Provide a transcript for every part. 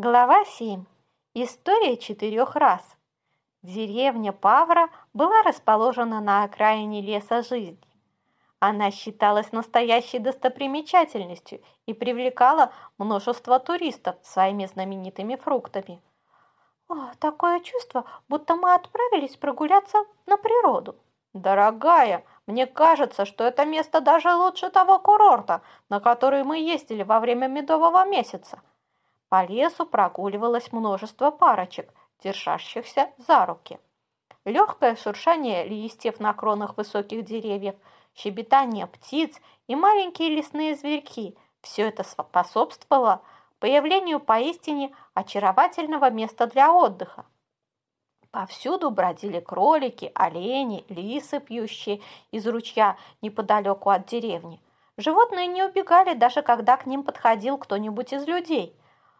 Глава 7. История четырех рас. Деревня Павра была расположена на окраине леса жизни. Она считалась настоящей достопримечательностью и привлекала множество туристов своими знаменитыми фруктами. О, такое чувство, будто мы отправились прогуляться на природу. Дорогая, мне кажется, что это место даже лучше того курорта, на который мы ездили во время медового месяца. По лесу прогуливалось множество парочек, держащихся за руки. Легкое шуршание листьев на кронах высоких деревьев, щебетание птиц и маленькие лесные зверьки – все это способствовало появлению поистине очаровательного места для отдыха. Повсюду бродили кролики, олени, лисы, пьющие из ручья неподалеку от деревни. Животные не убегали, даже когда к ним подходил кто-нибудь из людей –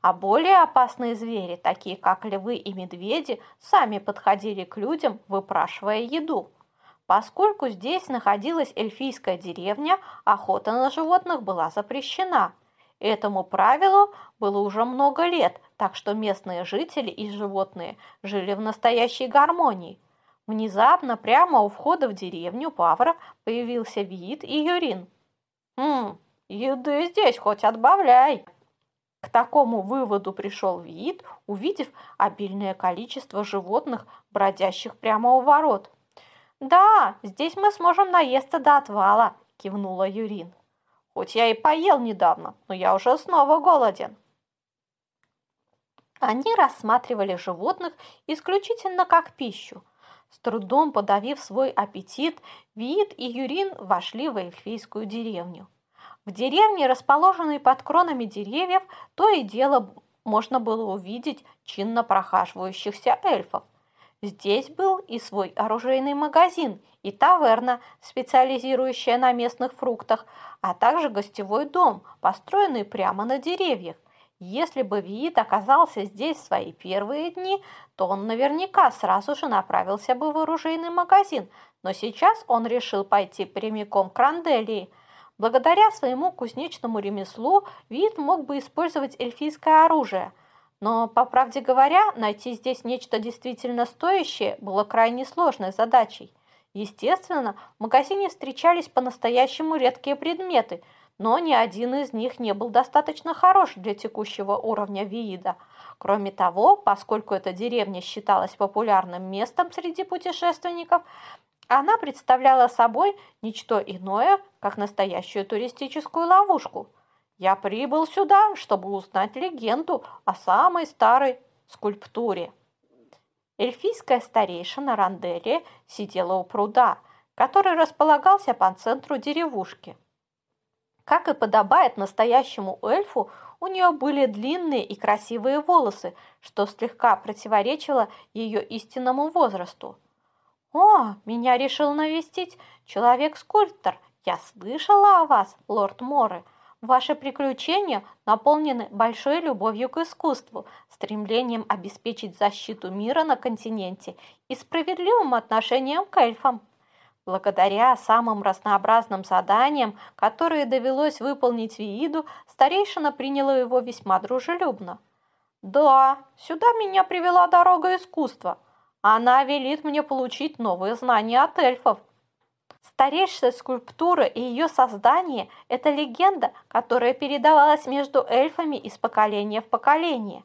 а более опасные звери, такие как львы и медведи, сами подходили к людям, выпрашивая еду. Поскольку здесь находилась эльфийская деревня, охота на животных была запрещена. Этому правилу было уже много лет, так что местные жители и животные жили в настоящей гармонии. Внезапно прямо у входа в деревню Павра появился Виит и Юрин. «Хм, еды здесь хоть отбавляй!» К такому выводу пришел вид, увидев обильное количество животных, бродящих прямо у ворот. «Да, здесь мы сможем наесться до отвала», – кивнула Юрин. «Хоть я и поел недавно, но я уже снова голоден». Они рассматривали животных исключительно как пищу. С трудом подавив свой аппетит, Вид и Юрин вошли в эльфийскую деревню. В деревне, расположенной под кронами деревьев, то и дело можно было увидеть чинно прохаживающихся эльфов. Здесь был и свой оружейный магазин, и таверна, специализирующая на местных фруктах, а также гостевой дом, построенный прямо на деревьях. Если бы Виит оказался здесь в свои первые дни, то он наверняка сразу же направился бы в оружейный магазин, но сейчас он решил пойти прямиком к Ранделии – Благодаря своему кузнечному ремеслу Вид мог бы использовать эльфийское оружие, но, по правде говоря, найти здесь нечто действительно стоящее было крайне сложной задачей. Естественно, в магазине встречались по-настоящему редкие предметы, но ни один из них не был достаточно хорош для текущего уровня Виида. Кроме того, поскольку эта деревня считалась популярным местом среди путешественников, она представляла собой ничто иное, как настоящую туристическую ловушку. Я прибыл сюда, чтобы узнать легенду о самой старой скульптуре. Эльфийская старейшина Ранделия сидела у пруда, который располагался по центру деревушки. Как и подобает настоящему эльфу, у нее были длинные и красивые волосы, что слегка противоречило ее истинному возрасту – «О, меня решил навестить человек-скульптор. Я слышала о вас, лорд Море. Ваши приключения наполнены большой любовью к искусству, стремлением обеспечить защиту мира на континенте и справедливым отношением к эльфам. Благодаря самым разнообразным заданиям, которые довелось выполнить Вииду, старейшина приняла его весьма дружелюбно. «Да, сюда меня привела дорога искусства», она велит мне получить новые знания от эльфов. Старейшая скульптура и ее создание – это легенда, которая передавалась между эльфами из поколения в поколение.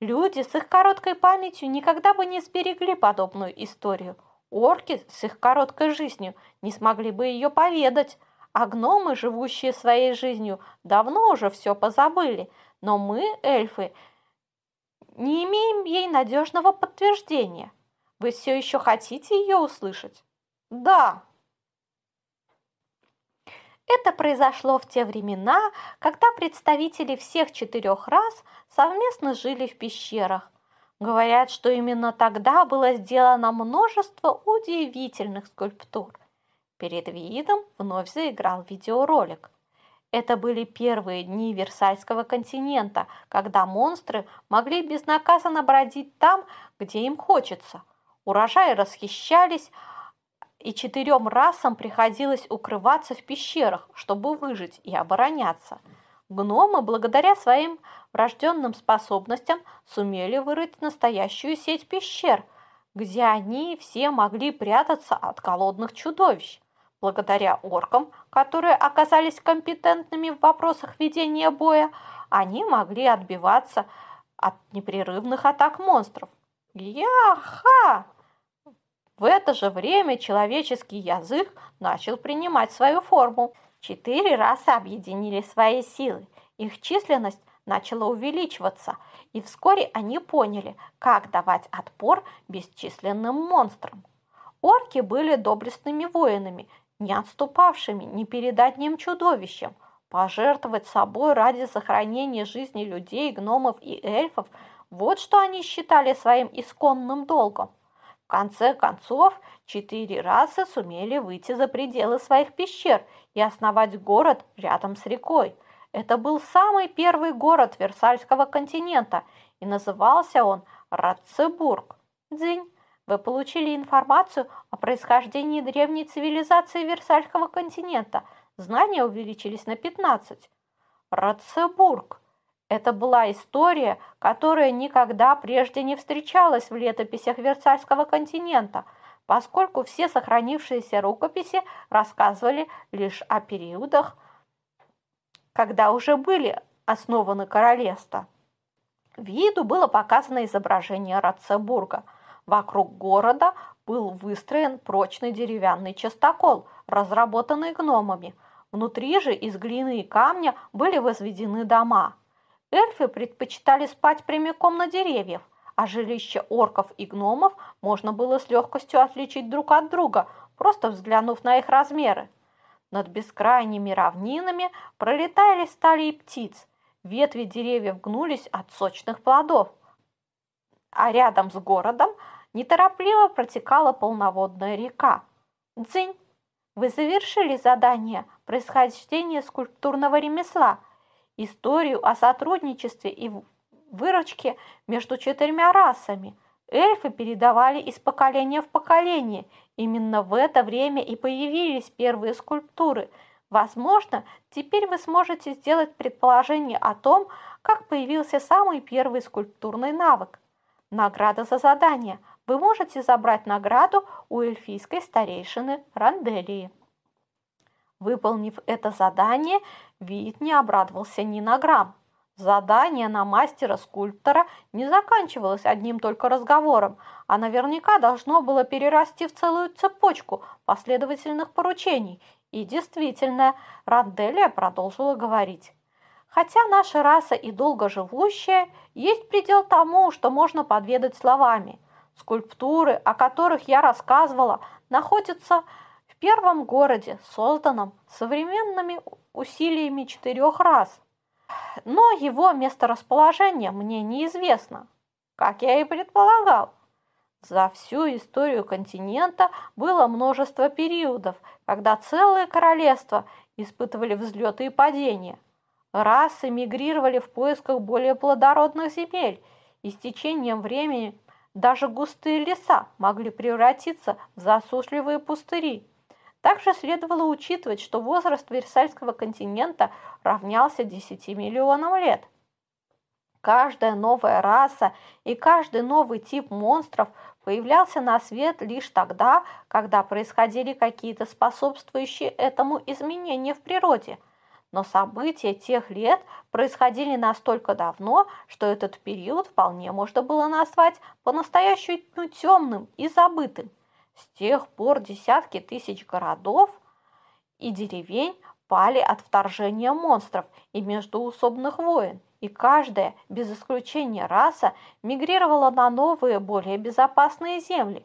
Люди с их короткой памятью никогда бы не сберегли подобную историю. Орки с их короткой жизнью не смогли бы ее поведать, а гномы, живущие своей жизнью, давно уже все позабыли. Но мы, эльфы, не имеем ей надежного подтверждения. Вы все еще хотите ее услышать? Да. Это произошло в те времена, когда представители всех четырех рас совместно жили в пещерах. Говорят, что именно тогда было сделано множество удивительных скульптур. Перед видом вновь заиграл видеоролик. Это были первые дни Версальского континента, когда монстры могли безнаказанно бродить там, где им хочется. Урожаи расхищались, и четырем расам приходилось укрываться в пещерах, чтобы выжить и обороняться. Гномы, благодаря своим врожденным способностям, сумели вырыть настоящую сеть пещер, где они все могли прятаться от голодных чудовищ. Благодаря оркам, которые оказались компетентными в вопросах ведения боя, они могли отбиваться от непрерывных атак монстров. Яха! В это же время человеческий язык начал принимать свою форму. Четыре расы объединили свои силы. Их численность начала увеличиваться, и вскоре они поняли, как давать отпор бесчисленным монстрам. Орки были доблестными воинами, не отступавшими ни перед одним чудовищем. Пожертвовать собой ради сохранения жизни людей, гномов и эльфов – вот что они считали своим исконным долгом конце концов, четыре расы сумели выйти за пределы своих пещер и основать город рядом с рекой. Это был самый первый город Версальского континента, и назывался он Ратцебург. Дзинь, вы получили информацию о происхождении древней цивилизации Версальского континента. Знания увеличились на 15. Ратцебург. Это была история, которая никогда прежде не встречалась в летописях Версальского континента, поскольку все сохранившиеся рукописи рассказывали лишь о периодах, когда уже были основаны королевства. Виду было показано изображение Ратцебурга. Вокруг города был выстроен прочный деревянный частокол, разработанный гномами. Внутри же из глины и камня были возведены дома – Эльфы предпочитали спать прямиком на деревьях, а жилища орков и гномов можно было с легкостью отличить друг от друга, просто взглянув на их размеры. Над бескрайними равнинами пролетали стали птиц, ветви деревьев гнулись от сочных плодов, а рядом с городом неторопливо протекала полноводная река. Дзынь, вы завершили задание происхождения скульптурного ремесла – историю о сотрудничестве и выручке между четырьмя расами. Эльфы передавали из поколения в поколение. Именно в это время и появились первые скульптуры. Возможно, теперь вы сможете сделать предположение о том, как появился самый первый скульптурный навык. Награда за задание. Вы можете забрать награду у эльфийской старейшины Ранделии. Выполнив это задание, Вид не обрадовался ни на грамм. Задание на мастера-скульптора не заканчивалось одним только разговором, а наверняка должно было перерасти в целую цепочку последовательных поручений. И действительно, Ранделия продолжила говорить. Хотя наша раса и долгоживущая, есть предел тому, что можно подведать словами. Скульптуры, о которых я рассказывала, находятся в первом городе, созданном современными усилиями четырех раз. Но его месторасположение мне неизвестно, как я и предполагал. За всю историю континента было множество периодов, когда целые королевства испытывали взлеты и падения. Расы мигрировали в поисках более плодородных земель, и с течением времени даже густые леса могли превратиться в засушливые пустыри. Также следовало учитывать, что возраст Версальского континента равнялся 10 миллионам лет. Каждая новая раса и каждый новый тип монстров появлялся на свет лишь тогда, когда происходили какие-то способствующие этому изменения в природе. Но события тех лет происходили настолько давно, что этот период вполне можно было назвать по-настоящему темным и забытым. С тех пор десятки тысяч городов и деревень пали от вторжения монстров и междуусобных войн, и каждая, без исключения раса, мигрировала на новые, более безопасные земли.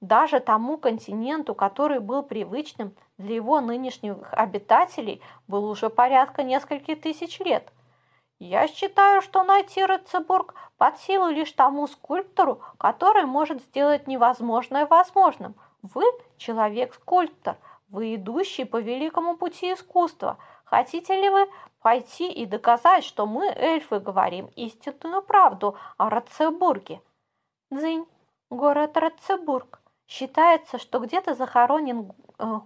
Даже тому континенту, который был привычным для его нынешних обитателей, был уже порядка нескольких тысяч лет – я считаю, что найти Рецебург под силу лишь тому скульптору, который может сделать невозможное возможным. Вы человек-скульптор, вы идущий по великому пути искусства. Хотите ли вы пойти и доказать, что мы, эльфы, говорим истинную правду о Рацебурге? Дзынь, город Рацебург. Считается, что где-то захоронен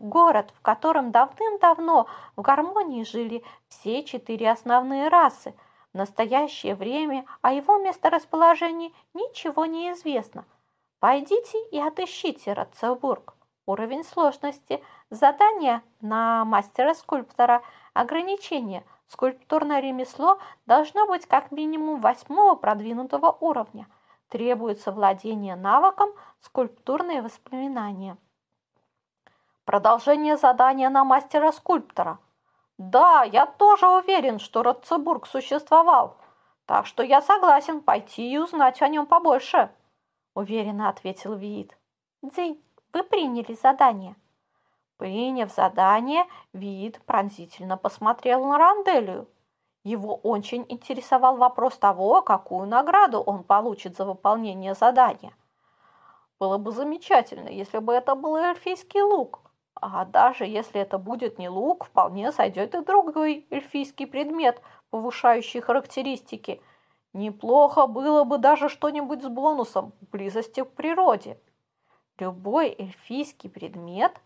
город, в котором давным-давно в гармонии жили все четыре основные расы. В настоящее время о его месторасположении ничего не известно. Пойдите и отыщите Ратцебург. Уровень сложности. Задание на мастера-скульптора. Ограничение. Скульптурное ремесло должно быть как минимум восьмого продвинутого уровня. Требуется владение навыком скульптурные воспоминания. Продолжение задания на мастера-скульптора. Да, я тоже уверен, что Ратцебург существовал, так что я согласен пойти и узнать о нем побольше, уверенно ответил Виит. Дзинь, вы приняли задание. Приняв задание, Виит пронзительно посмотрел на Ранделию. Его очень интересовал вопрос того, какую награду он получит за выполнение задания. Было бы замечательно, если бы это был эльфийский лук, а даже если это будет не лук, вполне сойдет и другой эльфийский предмет, повышающий характеристики. Неплохо было бы даже что-нибудь с бонусом близости к природе. Любой эльфийский предмет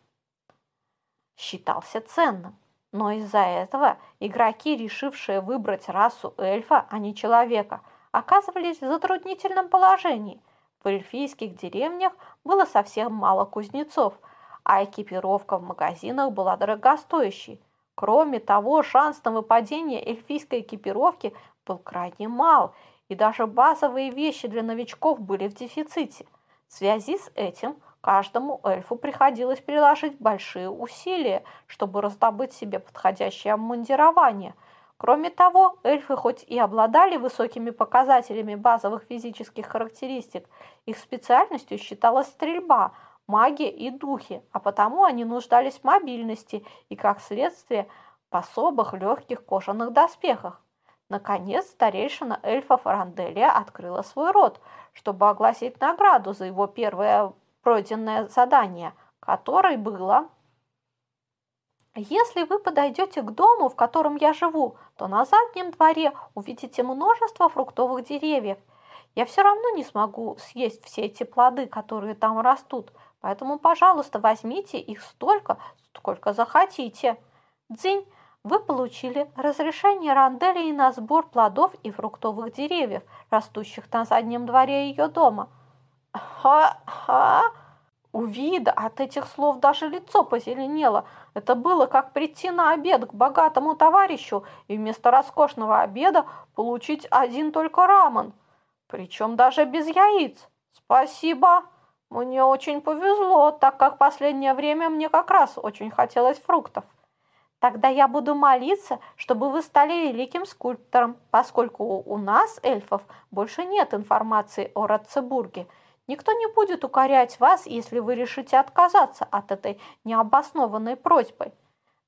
считался ценным. Но из-за этого игроки, решившие выбрать расу эльфа, а не человека, оказывались в затруднительном положении. В эльфийских деревнях было совсем мало кузнецов – а экипировка в магазинах была дорогостоящей. Кроме того, шанс на выпадение эльфийской экипировки был крайне мал, и даже базовые вещи для новичков были в дефиците. В связи с этим каждому эльфу приходилось приложить большие усилия, чтобы раздобыть себе подходящее обмундирование. Кроме того, эльфы хоть и обладали высокими показателями базовых физических характеристик, их специальностью считалась стрельба – магия и духи, а потому они нуждались в мобильности и, как следствие, в особых легких кожаных доспехах. Наконец, старейшина эльфов Ранделия открыла свой рот, чтобы огласить награду за его первое пройденное задание, которой было если вы подойдете к дому, в котором я живу, то на заднем дворе увидите множество фруктовых деревьев. Я все равно не смогу съесть все эти плоды, которые там растут, Поэтому, пожалуйста, возьмите их столько, сколько захотите. Дзинь, вы получили разрешение Ранделии на сбор плодов и фруктовых деревьев, растущих на заднем дворе ее дома. Ха-ха! У вида от этих слов даже лицо позеленело. Это было как прийти на обед к богатому товарищу и вместо роскошного обеда получить один только рамен. Причем даже без яиц. Спасибо! Мне очень повезло, так как последнее время мне как раз очень хотелось фруктов. Тогда я буду молиться, чтобы вы стали великим скульптором, поскольку у нас, эльфов, больше нет информации о Ратцебурге. Никто не будет укорять вас, если вы решите отказаться от этой необоснованной просьбы.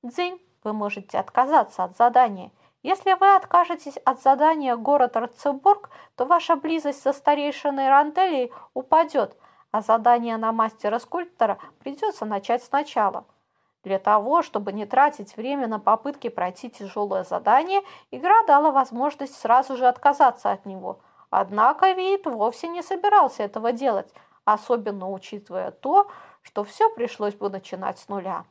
Дзинь, вы можете отказаться от задания. Если вы откажетесь от задания город Ратцебург, то ваша близость со старейшиной Рантелией упадет – а задание на мастера-скульптора придется начать сначала. Для того, чтобы не тратить время на попытки пройти тяжелое задание, игра дала возможность сразу же отказаться от него. Однако Виит вовсе не собирался этого делать, особенно учитывая то, что все пришлось бы начинать с нуля.